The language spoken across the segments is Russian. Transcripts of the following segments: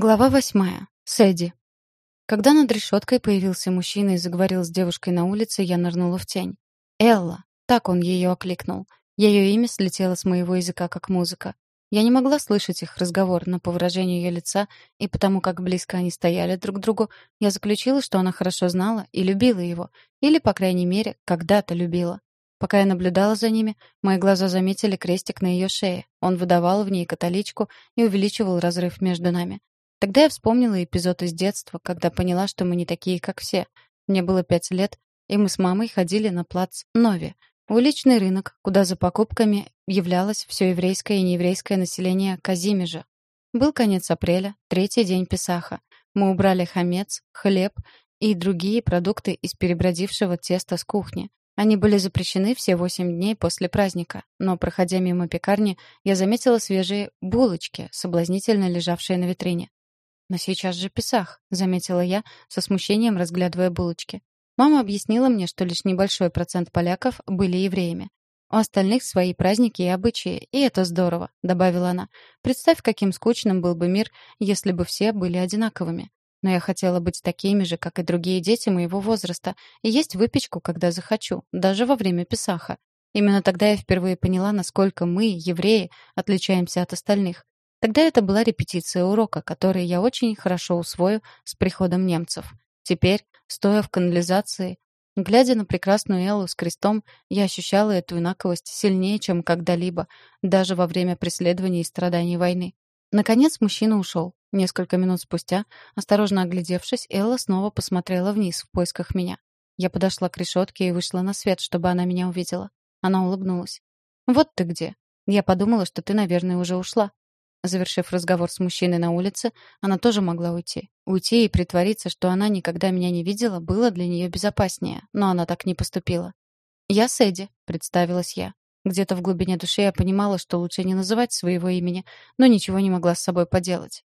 Глава восьмая. Сэдди. Когда над решеткой появился мужчина и заговорил с девушкой на улице, я нырнула в тень. Элла. Так он ее окликнул. Ее имя слетело с моего языка, как музыка. Я не могла слышать их разговор, но по выражению ее лица и потому, как близко они стояли друг к другу, я заключила, что она хорошо знала и любила его. Или, по крайней мере, когда-то любила. Пока я наблюдала за ними, мои глаза заметили крестик на ее шее. Он выдавал в ней католичку и увеличивал разрыв между нами. Тогда я вспомнила эпизод из детства, когда поняла, что мы не такие, как все. Мне было пять лет, и мы с мамой ходили на плац Нови, уличный рынок, куда за покупками являлось все еврейское и нееврейское население Казимежа. Был конец апреля, третий день Песаха. Мы убрали хамец, хлеб и другие продукты из перебродившего теста с кухни. Они были запрещены все восемь дней после праздника, но, проходя мимо пекарни, я заметила свежие булочки, соблазнительно лежавшие на витрине. «Но сейчас же Песах», — заметила я, со смущением разглядывая булочки. Мама объяснила мне, что лишь небольшой процент поляков были евреями. У остальных свои праздники и обычаи, и это здорово», — добавила она. «Представь, каким скучным был бы мир, если бы все были одинаковыми. Но я хотела быть такими же, как и другие дети моего возраста, и есть выпечку, когда захочу, даже во время Песаха. Именно тогда я впервые поняла, насколько мы, евреи, отличаемся от остальных. Тогда это была репетиция урока, который я очень хорошо усвою с приходом немцев. Теперь, стоя в канализации, глядя на прекрасную Эллу с крестом, я ощущала эту инаковость сильнее, чем когда-либо, даже во время преследования и страданий войны. Наконец мужчина ушел. Несколько минут спустя, осторожно оглядевшись, Элла снова посмотрела вниз в поисках меня. Я подошла к решетке и вышла на свет, чтобы она меня увидела. Она улыбнулась. «Вот ты где. Я подумала, что ты, наверное, уже ушла. Завершив разговор с мужчиной на улице, она тоже могла уйти. Уйти и притвориться, что она никогда меня не видела, было для нее безопаснее, но она так не поступила. «Я Сэдди», — представилась я. Где-то в глубине души я понимала, что лучше не называть своего имени, но ничего не могла с собой поделать.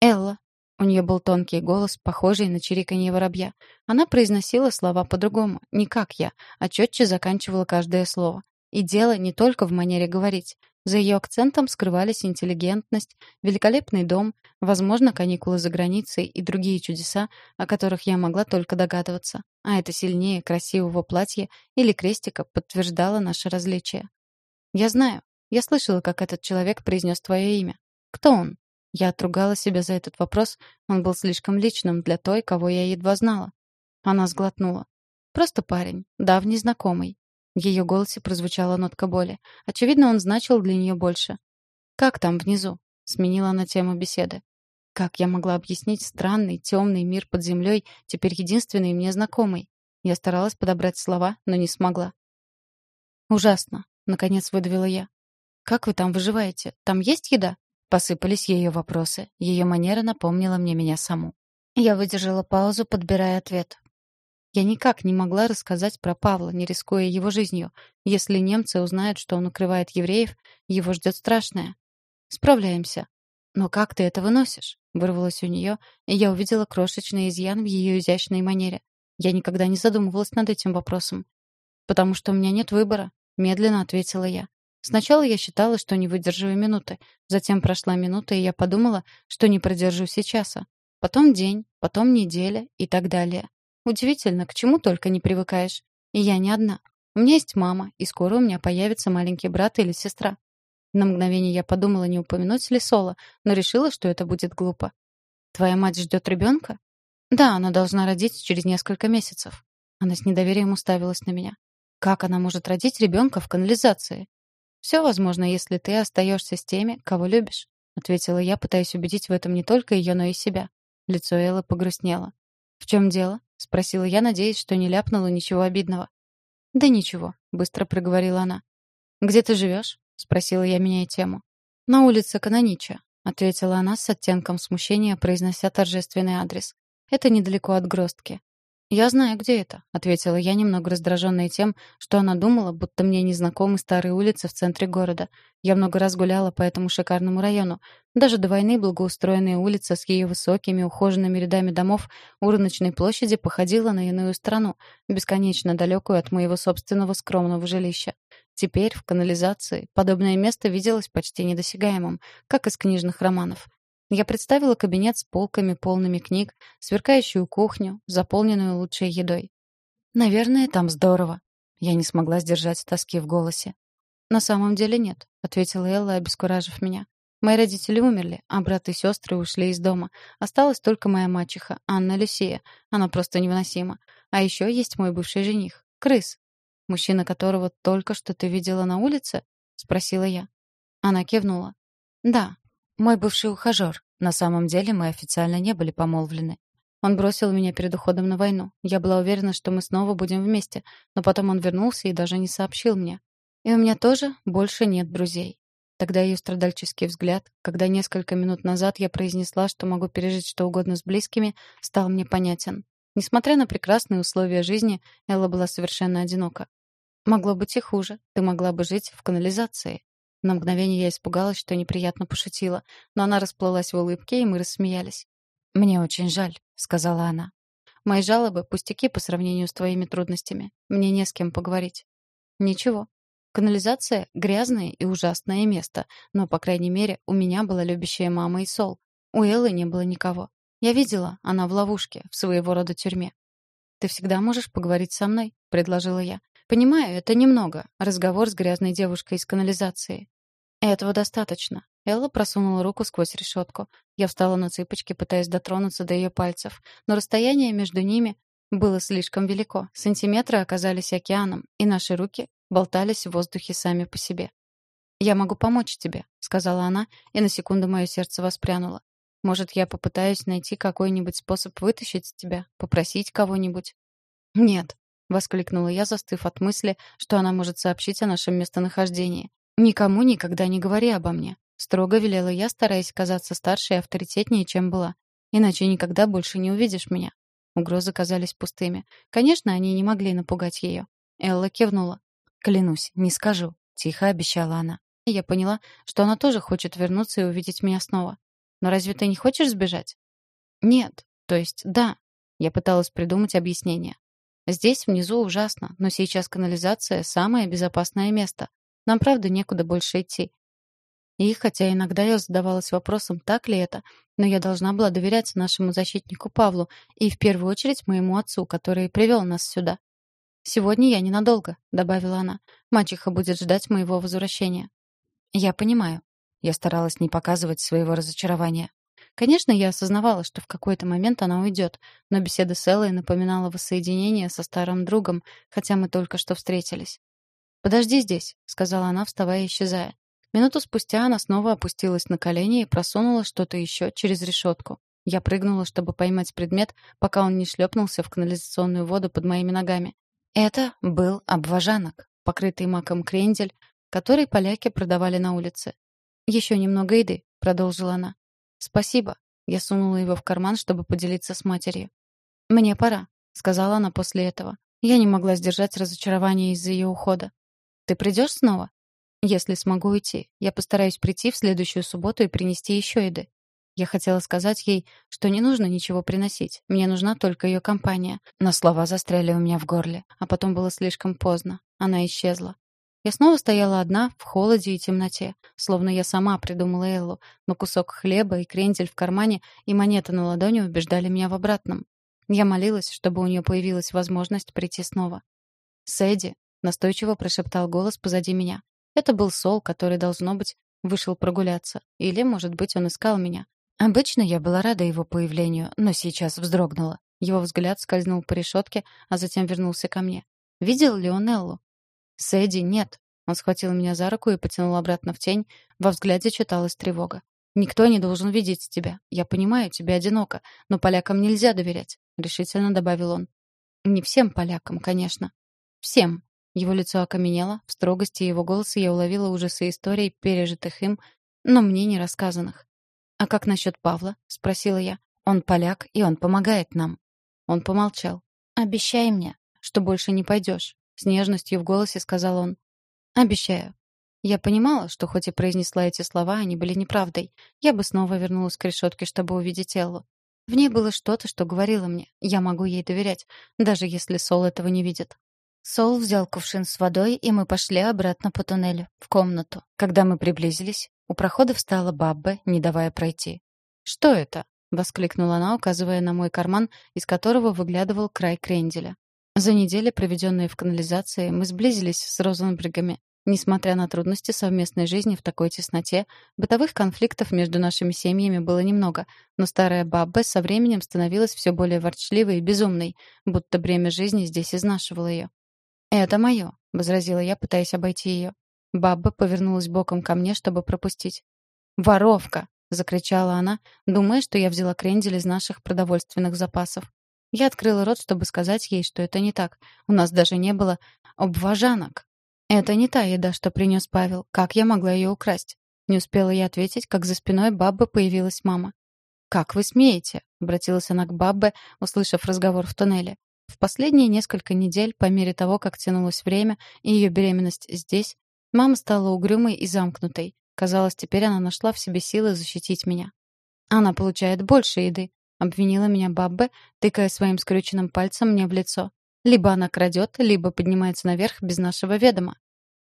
«Элла». У нее был тонкий голос, похожий на чириканье воробья. Она произносила слова по-другому, не как я, а четче заканчивала каждое слово. И дело не только в манере говорить. За ее акцентом скрывались интеллигентность, великолепный дом, возможно, каникулы за границей и другие чудеса, о которых я могла только догадываться. А это сильнее красивого платья или крестика подтверждало наше различие. «Я знаю. Я слышала, как этот человек произнес твое имя. Кто он?» Я отругала себя за этот вопрос, он был слишком личным для той, кого я едва знала. Она сглотнула. «Просто парень, давний знакомый. В ее голосе прозвучала нотка боли. Очевидно, он значил для нее больше. «Как там внизу?» — сменила она тему беседы. Как я могла объяснить странный, темный мир под землей, теперь единственный мне знакомый? Я старалась подобрать слова, но не смогла. «Ужасно», — наконец выдавила я. «Как вы там выживаете? Там есть еда?» Посыпались ее вопросы. Ее манера напомнила мне меня саму. Я выдержала паузу, подбирая ответ. Я никак не могла рассказать про Павла, не рискуя его жизнью. Если немцы узнают, что он укрывает евреев, его ждет страшное. Справляемся. Но как ты это выносишь? Вырвалось у нее, и я увидела крошечный изъян в ее изящной манере. Я никогда не задумывалась над этим вопросом. «Потому что у меня нет выбора», — медленно ответила я. Сначала я считала, что не выдержу и минуты. Затем прошла минута, и я подумала, что не продержусь и часа. Потом день, потом неделя и так далее. Удивительно, к чему только не привыкаешь. И я не одна. У меня есть мама, и скоро у меня появится маленький брат или сестра. На мгновение я подумала, не упомянуть ли Соло, но решила, что это будет глупо. «Твоя мать ждет ребенка?» «Да, она должна родить через несколько месяцев». Она с недоверием уставилась на меня. «Как она может родить ребенка в канализации?» «Все возможно, если ты остаешься с теми, кого любишь», — ответила я, пытаясь убедить в этом не только ее, но и себя. Лицо Эллы погрустнело. «В чем дело?» — спросила я, надеясь, что не ляпнула ничего обидного. «Да ничего», — быстро проговорила она. «Где ты живешь?» — спросила я, меняя тему. «На улице Канонича», — ответила она с оттенком смущения, произнося торжественный адрес. «Это недалеко от Гростки. «Я знаю, где это», — ответила я, немного раздраженная тем, что она думала, будто мне незнакомы старые улицы в центре города. Я много раз гуляла по этому шикарному району. Даже до войны благоустроенная улица с ее высокими ухоженными рядами домов у рыночной площади походила на иную страну, бесконечно далекую от моего собственного скромного жилища. Теперь в канализации подобное место виделось почти недосягаемым, как из книжных романов. Я представила кабинет с полками, полными книг, сверкающую кухню, заполненную лучшей едой. Наверное, там здорово. Я не смогла сдержать тоски в голосе. «На самом деле нет», — ответила Элла, обескуражив меня. «Мои родители умерли, а брат и сестры ушли из дома. Осталась только моя мачеха, Анна Люсия. Она просто невыносима. А еще есть мой бывший жених, Крыс. Мужчина, которого только что ты видела на улице?» — спросила я. Она кивнула. «Да, мой бывший ухажер. На самом деле мы официально не были помолвлены. Он бросил меня перед уходом на войну. Я была уверена, что мы снова будем вместе, но потом он вернулся и даже не сообщил мне. И у меня тоже больше нет друзей. Тогда ее страдальческий взгляд, когда несколько минут назад я произнесла, что могу пережить что угодно с близкими, стал мне понятен. Несмотря на прекрасные условия жизни, Элла была совершенно одинока. Могло быть и хуже. Ты могла бы жить в канализации. На мгновение я испугалась, что неприятно пошутила, но она расплылась в улыбке, и мы рассмеялись. «Мне очень жаль», — сказала она. «Мои жалобы — пустяки по сравнению с твоими трудностями. Мне не с кем поговорить». «Ничего. Канализация — грязное и ужасное место, но, по крайней мере, у меня была любящая мама и Сол. У Эллы не было никого. Я видела, она в ловушке, в своего рода тюрьме. «Ты всегда можешь поговорить со мной», — предложила я. «Понимаю, это немного. Разговор с грязной девушкой из канализации. Этого достаточно. Элла просунула руку сквозь решетку. Я встала на цыпочки, пытаясь дотронуться до ее пальцев, но расстояние между ними было слишком велико. Сантиметры оказались океаном, и наши руки болтались в воздухе сами по себе. «Я могу помочь тебе», — сказала она, и на секунду мое сердце воспрянуло. «Может, я попытаюсь найти какой-нибудь способ вытащить тебя, попросить кого-нибудь?» «Нет», — воскликнула я, застыв от мысли, что она может сообщить о нашем местонахождении. «Никому никогда не говори обо мне», — строго велела я, стараясь казаться старше и авторитетнее, чем была. «Иначе никогда больше не увидишь меня». Угрозы казались пустыми. Конечно, они не могли напугать ее. Элла кивнула. «Клянусь, не скажу», — тихо обещала она. Я поняла, что она тоже хочет вернуться и увидеть меня снова. «Но разве ты не хочешь сбежать?» «Нет. То есть, да». Я пыталась придумать объяснение. «Здесь внизу ужасно, но сейчас канализация — самое безопасное место. Нам, правда, некуда больше идти. И хотя иногда я задавалась вопросом, так ли это, но я должна была доверять нашему защитнику Павлу и в первую очередь моему отцу, который привел нас сюда. «Сегодня я ненадолго», — добавила она. «Мачеха будет ждать моего возвращения». «Я понимаю». Я старалась не показывать своего разочарования. Конечно, я осознавала, что в какой-то момент она уйдет, но беседа с Эллой напоминала воссоединение со старым другом, хотя мы только что встретились. «Подожди здесь», — сказала она, вставая и исчезая. Минуту спустя она снова опустилась на колени и просунула что-то еще через решетку. Я прыгнула, чтобы поймать предмет, пока он не шлепнулся в канализационную воду под моими ногами. Это был обважанок, покрытый маком крендель, который поляки продавали на улице. «Еще немного еды», — продолжила она. «Спасибо». Я сунула его в карман, чтобы поделиться с матерью. «Мне пора», — сказала она после этого. Я не могла сдержать разочарование из-за ее ухода. Ты придешь снова? Если смогу уйти. Я постараюсь прийти в следующую субботу и принести еще еды. Я хотела сказать ей, что не нужно ничего приносить. Мне нужна только ее компания. Но слова застряли у меня в горле. А потом было слишком поздно. Она исчезла. Я снова стояла одна, в холоде и темноте, словно я сама придумала Эллу, но кусок хлеба и крендель в кармане и монета на ладони убеждали меня в обратном. Я молилась, чтобы у нее появилась возможность прийти снова. «Сэдди», Настойчиво прошептал голос позади меня. Это был Сол, который, должно быть, вышел прогуляться. Или, может быть, он искал меня. Обычно я была рада его появлению, но сейчас вздрогнула. Его взгляд скользнул по решетке, а затем вернулся ко мне. Видел ли он Эллу? «Сэдди, нет». Он схватил меня за руку и потянул обратно в тень. Во взгляде читалась тревога. «Никто не должен видеть тебя. Я понимаю, тебе одиноко, но полякам нельзя доверять», — решительно добавил он. «Не всем полякам, конечно». «Всем», его лицо окаменело, в строгости его голоса я уловила ужасы историй, пережитых им, но мне не рассказанных. «А как насчет Павла?» — спросила я. «Он поляк, и он помогает нам». Он помолчал. «Обещай мне, что больше не пойдешь», — с нежностью в голосе сказал он. «Обещаю». Я понимала, что хоть и произнесла эти слова, они были неправдой. Я бы снова вернулась к решетке, чтобы увидеть Эллу. В ней было что-то, что говорило мне. Я могу ей доверять, даже если Сол этого не видит. Сол взял кувшин с водой, и мы пошли обратно по туннелю, в комнату. Когда мы приблизились, у прохода встала Бабба, не давая пройти. «Что это?» — воскликнула она, указывая на мой карман, из которого выглядывал край кренделя. За недели, проведенные в канализации, мы сблизились с Розенбергами. Несмотря на трудности совместной жизни в такой тесноте, бытовых конфликтов между нашими семьями было немного, но старая бабба со временем становилась все более ворчливой и безумной, будто бремя жизни здесь изнашивало ее. «Это мое», — возразила я, пытаясь обойти ее. Бабба повернулась боком ко мне, чтобы пропустить. «Воровка!» — закричала она, думая, что я взяла крендель из наших продовольственных запасов. Я открыла рот, чтобы сказать ей, что это не так. У нас даже не было обважанок. Это не та еда, что принес Павел. Как я могла ее украсть? Не успела я ответить, как за спиной Баббы появилась мама. «Как вы смеете?» — обратилась она к Баббе, услышав разговор в туннеле. Последние несколько недель, по мере того, как тянулось время и ее беременность здесь, мама стала угрюмой и замкнутой. Казалось, теперь она нашла в себе силы защитить меня. Она получает больше еды, обвинила меня Баббе, тыкая своим скрюченным пальцем мне в лицо. Либо она крадет, либо поднимается наверх без нашего ведома.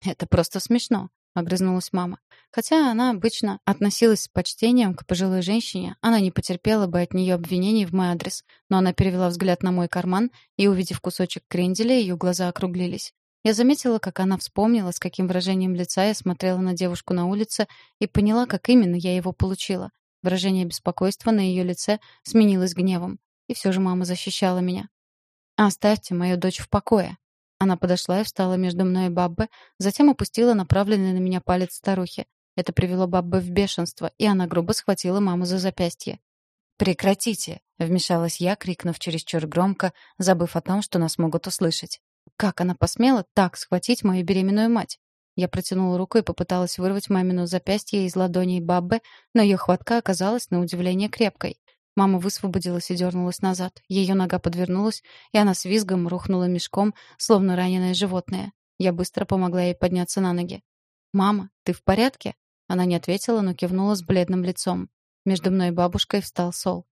Это просто смешно, огрызнулась мама. Хотя она обычно относилась с почтением к пожилой женщине, она не потерпела бы от нее обвинений в мой адрес, но она перевела взгляд на мой карман, и, увидев кусочек кренделя, ее глаза округлились. Я заметила, как она вспомнила, с каким выражением лица я смотрела на девушку на улице, и поняла, как именно я его получила. Выражение беспокойства на ее лице сменилось гневом. И все же мама защищала меня. «Оставьте мою дочь в покое». Она подошла и встала между мной и Баббе, затем опустила направленный на меня палец старухи. Это привело Баббе в бешенство, и она грубо схватила маму за запястье. «Прекратите!» — вмешалась я, крикнув чересчур громко, забыв о том, что нас могут услышать. Как она посмела так схватить мою беременную мать? Я протянула руку и попыталась вырвать мамину запястье из ладоней Баббы, но ее хватка оказалась на удивление крепкой. Мама высвободилась и дернулась назад. Ее нога подвернулась, и она с визгом рухнула мешком, словно раненое животное. Я быстро помогла ей подняться на ноги. «Мама, ты в порядке?» Она не ответила, но кивнула с бледным лицом. Между мной и бабушкой встал Сол.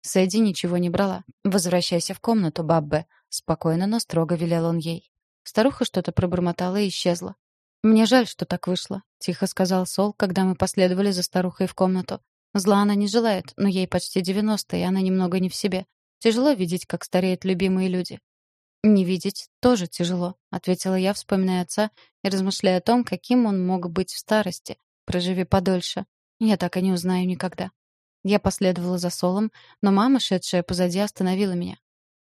Сэдди ничего не брала. «Возвращайся в комнату, Баббе», — спокойно, но строго велел он ей. Старуха что-то пробормотала и исчезла. «Мне жаль, что так вышло», — тихо сказал Сол, когда мы последовали за старухой в комнату. «Зла она не желает, но ей почти девяносто, и она немного не в себе. Тяжело видеть, как стареют любимые люди». «Не видеть тоже тяжело», — ответила я, вспоминая отца и размышляя о том, каким он мог быть в старости, проживи подольше. Я так и не узнаю никогда. Я последовала за Солом, но мама, шедшая позади, остановила меня.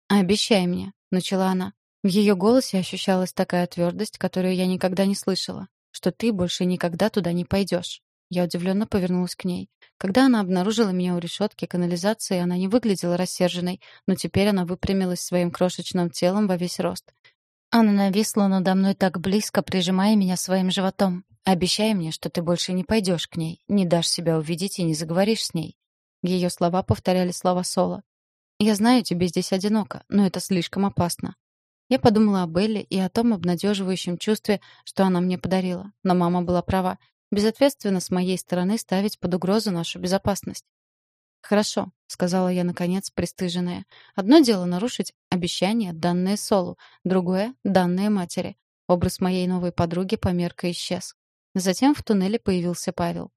«Обещай мне», — начала она. В ее голосе ощущалась такая твердость, которую я никогда не слышала, что ты больше никогда туда не пойдешь. Я удивленно повернулась к ней. Когда она обнаружила меня у решетки канализации, она не выглядела рассерженной, но теперь она выпрямилась своим крошечным телом во весь рост. Она нависла надо мной так близко, прижимая меня своим животом. «Обещай мне, что ты больше не пойдешь к ней, не дашь себя увидеть и не заговоришь с ней». Ее слова повторяли слова Соло. «Я знаю, тебе здесь одиноко, но это слишком опасно. Я подумала о Белле и о том обнадеживающем чувстве, что она мне подарила. Но мама была права. Безответственно с моей стороны ставить под угрозу нашу безопасность. «Хорошо», — сказала я, наконец, пристыженная. «Одно дело нарушить обещание, данное Солу, другое — данное матери». Образ моей новой подруги померк и исчез. Затем в туннеле появился Павел.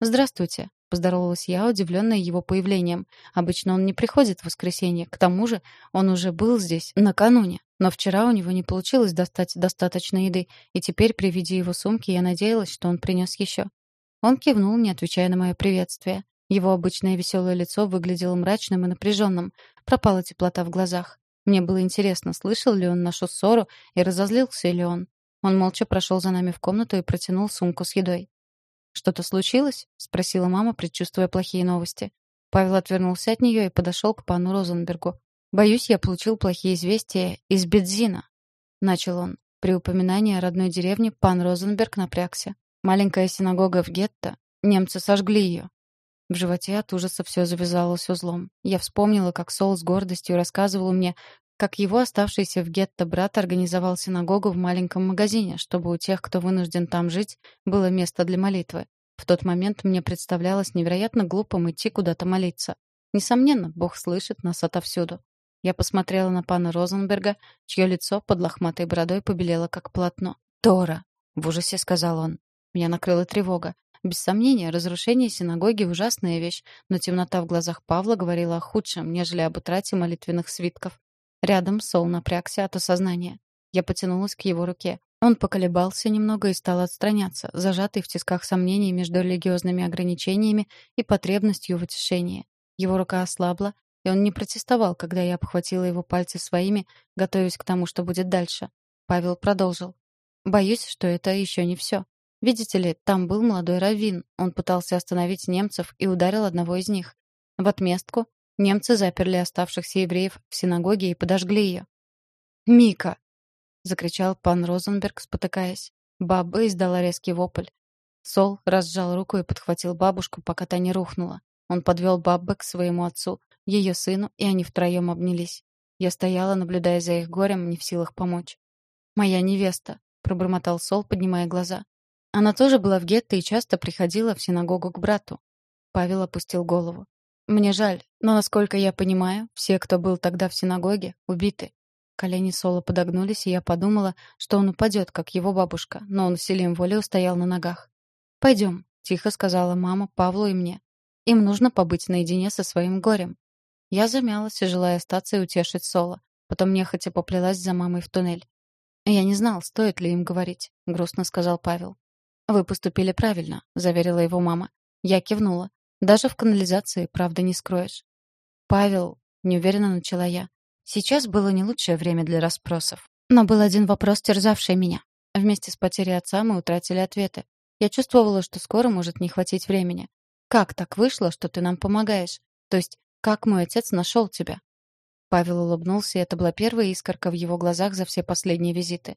«Здравствуйте», — поздоровалась я, удивленная его появлением. «Обычно он не приходит в воскресенье. К тому же он уже был здесь накануне». Но вчера у него не получилось достать достаточно еды, и теперь при виде его сумки я надеялась, что он принес еще. Он кивнул, не отвечая на мое приветствие. Его обычное веселое лицо выглядело мрачным и напряженным. Пропала теплота в глазах. Мне было интересно, слышал ли он нашу ссору и разозлился ли он. Он молча прошел за нами в комнату и протянул сумку с едой. «Что-то случилось?» — спросила мама, предчувствуя плохие новости. Павел отвернулся от нее и подошел к пану Розенбергу. «Боюсь, я получил плохие известия из Бедзина», — начал он. При упоминании о родной деревне пан Розенберг напрягся. Маленькая синагога в гетто. Немцы сожгли ее. В животе от ужаса все завязалось узлом. Я вспомнила, как Сол с гордостью рассказывал мне, как его оставшийся в гетто брат организовал синагогу в маленьком магазине, чтобы у тех, кто вынужден там жить, было место для молитвы. В тот момент мне представлялось невероятно глупым идти куда-то молиться. Несомненно, Бог слышит нас отовсюду. Я посмотрела на пана Розенберга, чье лицо под лохматой бородой побелело, как полотно. «Тора!» — в ужасе сказал он. Меня накрыла тревога. Без сомнения, разрушение синагоги — ужасная вещь, но темнота в глазах Павла говорила о худшем, нежели об утрате молитвенных свитков. Рядом Сол напрягся от осознания. Я потянулась к его руке. Он поколебался немного и стал отстраняться, зажатый в тисках сомнений между религиозными ограничениями и потребностью в утешении. Его рука ослабла, и он не протестовал, когда я обхватила его пальцы своими, готовясь к тому, что будет дальше. Павел продолжил. «Боюсь, что это еще не все. Видите ли, там был молодой раввин. Он пытался остановить немцев и ударил одного из них. В отместку немцы заперли оставшихся евреев в синагоге и подожгли ее. «Мика!» — закричал пан Розенберг, спотыкаясь. Баба издала резкий вопль. Сол разжал руку и подхватил бабушку, пока та не рухнула. Он подвел Баббе к своему отцу, ее сыну, и они втроем обнялись. Я стояла, наблюдая за их горем, не в силах помочь. «Моя невеста», — пробормотал Сол, поднимая глаза. Она тоже была в гетто и часто приходила в синагогу к брату. Павел опустил голову. «Мне жаль, но, насколько я понимаю, все, кто был тогда в синагоге, убиты». Колени Сола подогнулись, и я подумала, что он упадет, как его бабушка, но он усилием воли устоял на ногах. «Пойдем», — тихо сказала мама Павлу и мне. «Им нужно побыть наедине со своим горем». Я замялась, желая остаться и утешить Сола. Потом нехотя поплелась за мамой в туннель. «Я не знал, стоит ли им говорить», — грустно сказал Павел. «Вы поступили правильно», — заверила его мама. Я кивнула. «Даже в канализации, правда, не скроешь». «Павел», — неуверенно начала я. Сейчас было не лучшее время для расспросов. Но был один вопрос, терзавший меня. Вместе с потерей отца мы утратили ответы. Я чувствовала, что скоро может не хватить времени. «Как так вышло, что ты нам помогаешь? То есть, как мой отец нашел тебя?» Павел улыбнулся, и это была первая искорка в его глазах за все последние визиты.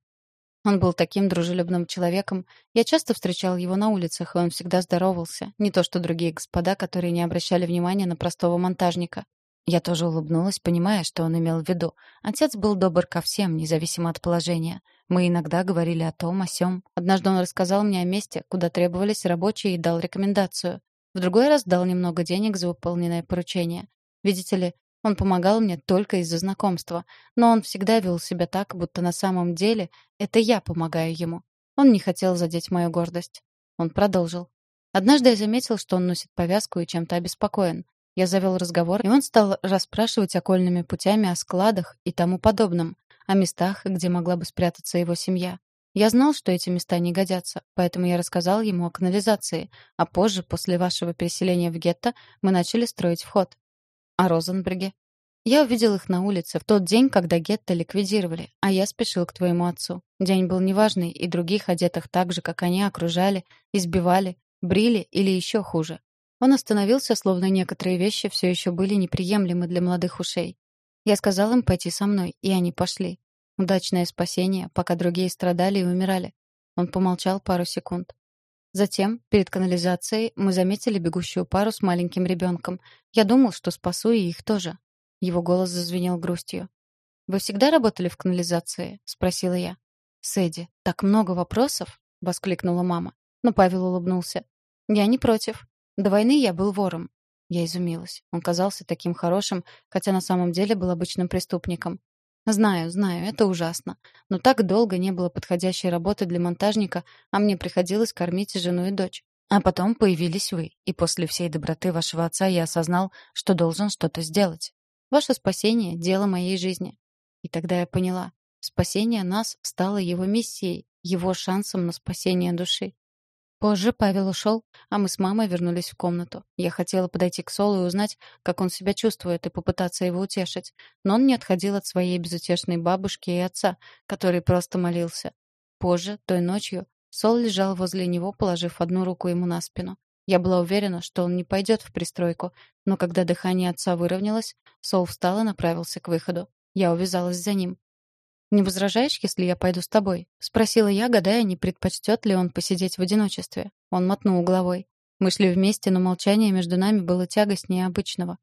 Он был таким дружелюбным человеком. Я часто встречал его на улицах, и он всегда здоровался. Не то что другие господа, которые не обращали внимания на простого монтажника. Я тоже улыбнулась, понимая, что он имел в виду. Отец был добр ко всем, независимо от положения. Мы иногда говорили о том, о сём. Однажды он рассказал мне о месте, куда требовались рабочие, и дал рекомендацию. В другой раз дал немного денег за выполненное поручение. Видите ли, он помогал мне только из-за знакомства, но он всегда вел себя так, будто на самом деле это я помогаю ему. Он не хотел задеть мою гордость. Он продолжил. Однажды я заметил, что он носит повязку и чем-то обеспокоен. Я завел разговор, и он стал расспрашивать окольными путями о складах и тому подобном, о местах, где могла бы спрятаться его семья. Я знал, что эти места не годятся, поэтому я рассказал ему о канализации, а позже, после вашего переселения в гетто, мы начали строить вход. О Розенберге. Я увидел их на улице в тот день, когда гетто ликвидировали, а я спешил к твоему отцу. День был неважный, и других одетых так же, как они, окружали, избивали, брили или еще хуже. Он остановился, словно некоторые вещи все еще были неприемлемы для молодых ушей. Я сказал им пойти со мной, и они пошли. Удачное спасение, пока другие страдали и умирали. Он помолчал пару секунд. Затем, перед канализацией, мы заметили бегущую пару с маленьким ребенком. Я думал, что спасу и их тоже. Его голос зазвенел грустью. «Вы всегда работали в канализации?» — спросила я. «Сэдди, так много вопросов?» — воскликнула мама. Но Павел улыбнулся. «Я не против. До войны я был вором». Я изумилась. Он казался таким хорошим, хотя на самом деле был обычным преступником. Знаю, знаю, это ужасно. Но так долго не было подходящей работы для монтажника, а мне приходилось кормить жену и дочь. А потом появились вы, и после всей доброты вашего отца я осознал, что должен что-то сделать. Ваше спасение — дело моей жизни. И тогда я поняла, спасение нас стало его миссией, его шансом на спасение души. Позже Павел ушел, а мы с мамой вернулись в комнату. Я хотела подойти к Солу и узнать, как он себя чувствует, и попытаться его утешить. Но он не отходил от своей безутешной бабушки и отца, который просто молился. Позже, той ночью, Сол лежал возле него, положив одну руку ему на спину. Я была уверена, что он не пойдет в пристройку, но когда дыхание отца выровнялось, Сол встал и направился к выходу. Я увязалась за ним. «Не возражаешь, если я пойду с тобой?» — спросила я, гадая, не предпочтет ли он посидеть в одиночестве. Он мотнул головой. Мы шли вместе, но молчание между нами было тягостнее обычного.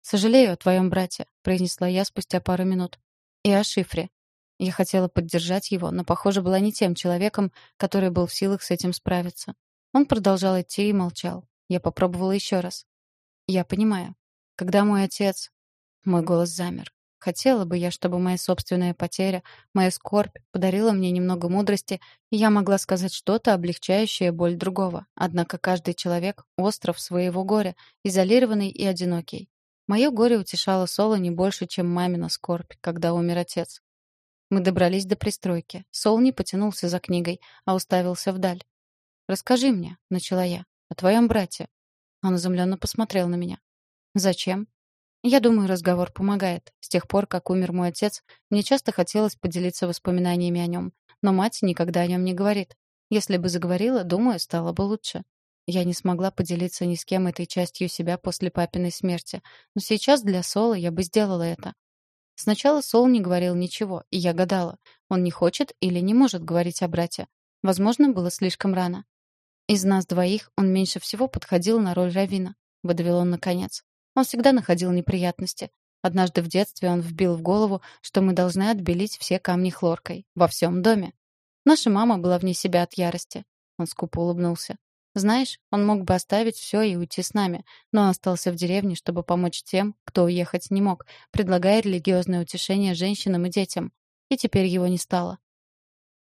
«Сожалею о твоем брате», — произнесла я спустя пару минут. «И о шифре». Я хотела поддержать его, но, похоже, была не тем человеком, который был в силах с этим справиться. Он продолжал идти и молчал. Я попробовала еще раз. «Я понимаю. Когда мой отец...» Мой голос замер. Хотела бы я, чтобы моя собственная потеря, моя скорбь подарила мне немного мудрости, и я могла сказать что-то, облегчающее боль другого. Однако каждый человек — остров своего горя, изолированный и одинокий. Мое горе утешало Соло не больше, чем мамина скорбь, когда умер отец. Мы добрались до пристройки. Сол не потянулся за книгой, а уставился вдаль. «Расскажи мне», — начала я, — «о твоем брате». Он изумленно посмотрел на меня. «Зачем?» Я думаю, разговор помогает. С тех пор, как умер мой отец, мне часто хотелось поделиться воспоминаниями о нем. Но мать никогда о нем не говорит. Если бы заговорила, думаю, стало бы лучше. Я не смогла поделиться ни с кем этой частью себя после папиной смерти. Но сейчас для Соло я бы сделала это. Сначала Сол не говорил ничего, и я гадала, он не хочет или не может говорить о брате. Возможно, было слишком рано. Из нас двоих он меньше всего подходил на роль Равина, выдавил он наконец. Он всегда находил неприятности. Однажды в детстве он вбил в голову, что мы должны отбелить все камни хлоркой. Во всем доме. Наша мама была вне себя от ярости. Он скупо улыбнулся. Знаешь, он мог бы оставить все и уйти с нами, но остался в деревне, чтобы помочь тем, кто уехать не мог, предлагая религиозное утешение женщинам и детям. И теперь его не стало.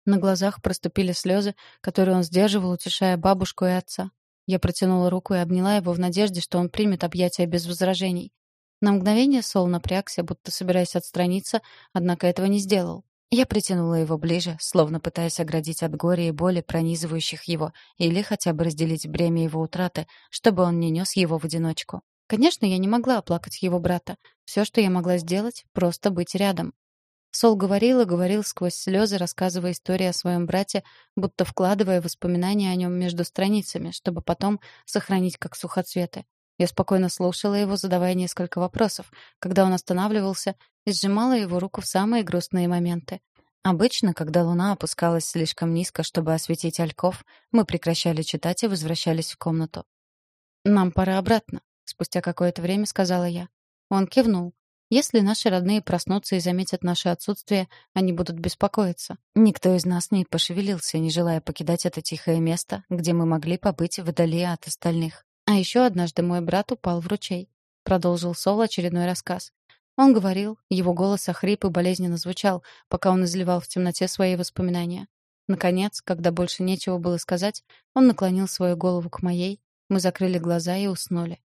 На глазах проступили слезы, которые он сдерживал, утешая бабушку и отца. Я протянула руку и обняла его в надежде, что он примет объятия без возражений. На мгновение Сол напрягся, будто собираясь отстраниться, однако этого не сделал. Я притянула его ближе, словно пытаясь оградить от горя и боли, пронизывающих его, или хотя бы разделить бремя его утраты, чтобы он не нес его в одиночку. Конечно, я не могла оплакать его брата. Все, что я могла сделать, просто быть рядом. Сол говорил и говорил сквозь слезы, рассказывая истории о своем брате, будто вкладывая воспоминания о нем между страницами, чтобы потом сохранить как сухоцветы. Я спокойно слушала его, задавая несколько вопросов, когда он останавливался и сжимала его руку в самые грустные моменты. Обычно, когда луна опускалась слишком низко, чтобы осветить ольков, мы прекращали читать и возвращались в комнату. «Нам пора обратно», — спустя какое-то время сказала я. Он кивнул. Если наши родные проснутся и заметят наше отсутствие, они будут беспокоиться. Никто из нас не пошевелился, не желая покидать это тихое место, где мы могли побыть вдали от остальных. А еще однажды мой брат упал в ручей. Продолжил Сол очередной рассказ. Он говорил, его голос охрип и болезненно звучал, пока он изливал в темноте свои воспоминания. Наконец, когда больше нечего было сказать, он наклонил свою голову к моей, мы закрыли глаза и уснули.